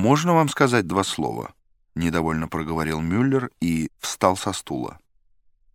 «Можно вам сказать два слова?» — недовольно проговорил Мюллер и встал со стула.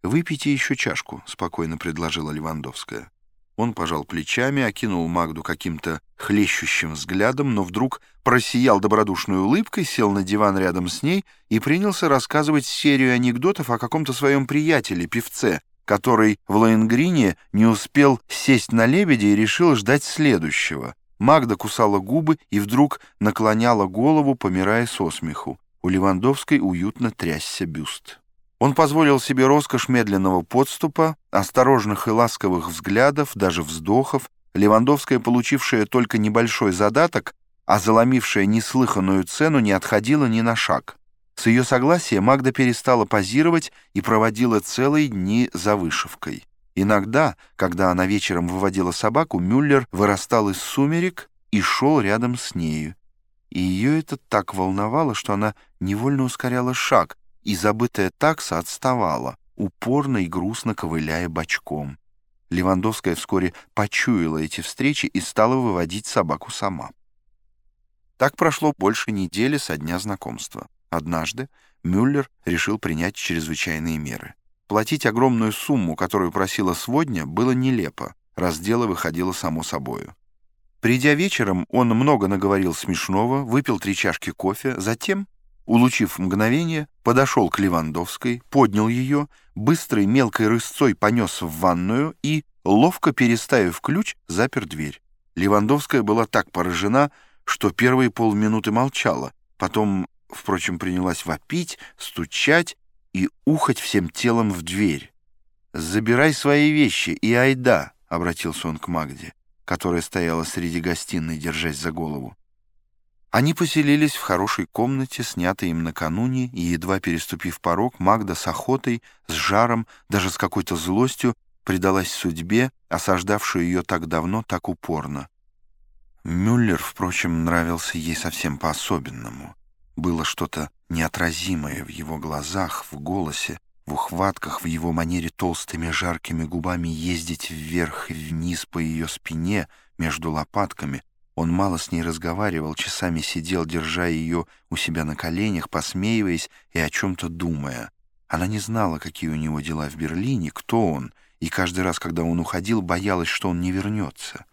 «Выпейте еще чашку», — спокойно предложила Левандовская. Он пожал плечами, окинул Магду каким-то хлещущим взглядом, но вдруг просиял добродушной улыбкой, сел на диван рядом с ней и принялся рассказывать серию анекдотов о каком-то своем приятеле, певце, который в Лоенгрине не успел сесть на лебедя и решил ждать следующего. Магда кусала губы и вдруг наклоняла голову, помирая со смеху. У Левандовской уютно трясся бюст. Он позволил себе роскошь медленного подступа, осторожных и ласковых взглядов, даже вздохов. Левандовская, получившая только небольшой задаток, а заломившая неслыханную цену, не отходила ни на шаг. С ее согласия Магда перестала позировать и проводила целые дни за вышивкой. Иногда, когда она вечером выводила собаку, Мюллер вырастал из сумерек и шел рядом с нею. И ее это так волновало, что она невольно ускоряла шаг, и забытая такса отставала, упорно и грустно ковыляя бочком. Левандовская вскоре почуяла эти встречи и стала выводить собаку сама. Так прошло больше недели со дня знакомства. Однажды Мюллер решил принять чрезвычайные меры. Платить огромную сумму, которую просила сводня, было нелепо, раз дело выходило само собою. Придя вечером, он много наговорил смешного, выпил три чашки кофе, затем, улучив мгновение, подошел к Левандовской, поднял ее, быстрой мелкой рысцой понес в ванную и, ловко переставив ключ, запер дверь. Левандовская была так поражена, что первые полминуты молчала, потом впрочем, принялась вопить, стучать и ухать всем телом в дверь. «Забирай свои вещи и айда», — обратился он к Магде, которая стояла среди гостиной, держась за голову. Они поселились в хорошей комнате, снятой им накануне, и, едва переступив порог, Магда с охотой, с жаром, даже с какой-то злостью предалась судьбе, осаждавшей ее так давно, так упорно. Мюллер, впрочем, нравился ей совсем по-особенному. Было что-то неотразимое в его глазах, в голосе, в ухватках, в его манере толстыми жаркими губами ездить вверх и вниз по ее спине, между лопатками. Он мало с ней разговаривал, часами сидел, держа ее у себя на коленях, посмеиваясь и о чем-то думая. Она не знала, какие у него дела в Берлине, кто он, и каждый раз, когда он уходил, боялась, что он не вернется.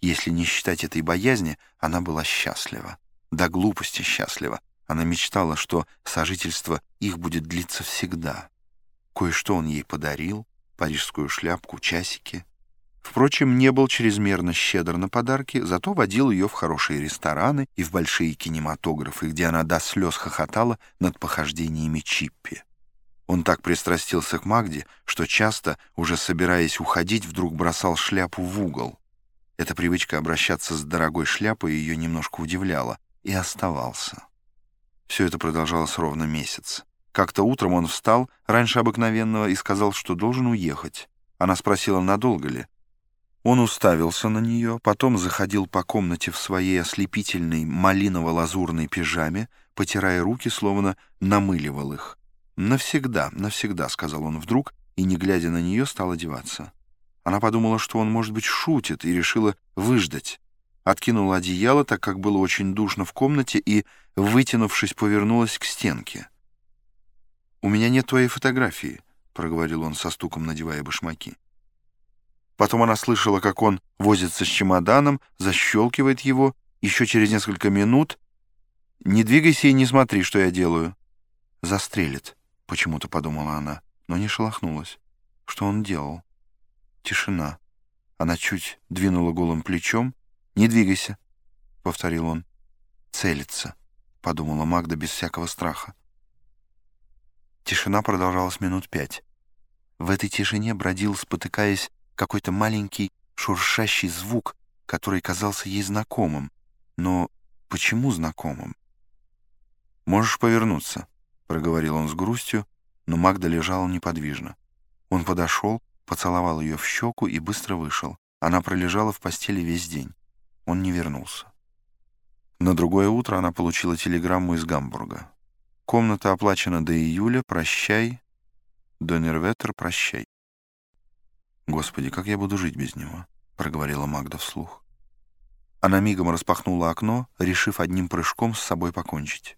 Если не считать этой боязни, она была счастлива до глупости счастлива. Она мечтала, что сожительство их будет длиться всегда. Кое-что он ей подарил, парижскую шляпку, часики. Впрочем, не был чрезмерно щедр на подарки, зато водил ее в хорошие рестораны и в большие кинематографы, где она до слез хохотала над похождениями Чиппи. Он так пристрастился к Магде, что часто, уже собираясь уходить, вдруг бросал шляпу в угол. Эта привычка обращаться с дорогой шляпой ее немножко удивляла — и оставался. Все это продолжалось ровно месяц. Как-то утром он встал раньше обыкновенного и сказал, что должен уехать. Она спросила, надолго ли. Он уставился на нее, потом заходил по комнате в своей ослепительной малиново-лазурной пижаме, потирая руки, словно намыливал их. «Навсегда, навсегда», — сказал он вдруг, и, не глядя на нее, стал одеваться. Она подумала, что он, может быть, шутит, и решила выждать откинула одеяло, так как было очень душно в комнате, и, вытянувшись, повернулась к стенке. «У меня нет твоей фотографии», — проговорил он со стуком, надевая башмаки. Потом она слышала, как он возится с чемоданом, защелкивает его. Еще через несколько минут «Не двигайся и не смотри, что я делаю». «Застрелит», — почему-то подумала она, но не шелохнулась. Что он делал? Тишина. Она чуть двинула голым плечом, «Не двигайся», — повторил он. «Целится», — подумала Магда без всякого страха. Тишина продолжалась минут пять. В этой тишине бродил, спотыкаясь, какой-то маленький шуршащий звук, который казался ей знакомым. Но почему знакомым? «Можешь повернуться», — проговорил он с грустью, но Магда лежала неподвижно. Он подошел, поцеловал ее в щеку и быстро вышел. Она пролежала в постели весь день. Он не вернулся. На другое утро она получила телеграмму из Гамбурга. «Комната оплачена до июля. Прощай. Донерветер, прощай». «Господи, как я буду жить без него?» — проговорила Магда вслух. Она мигом распахнула окно, решив одним прыжком с собой покончить.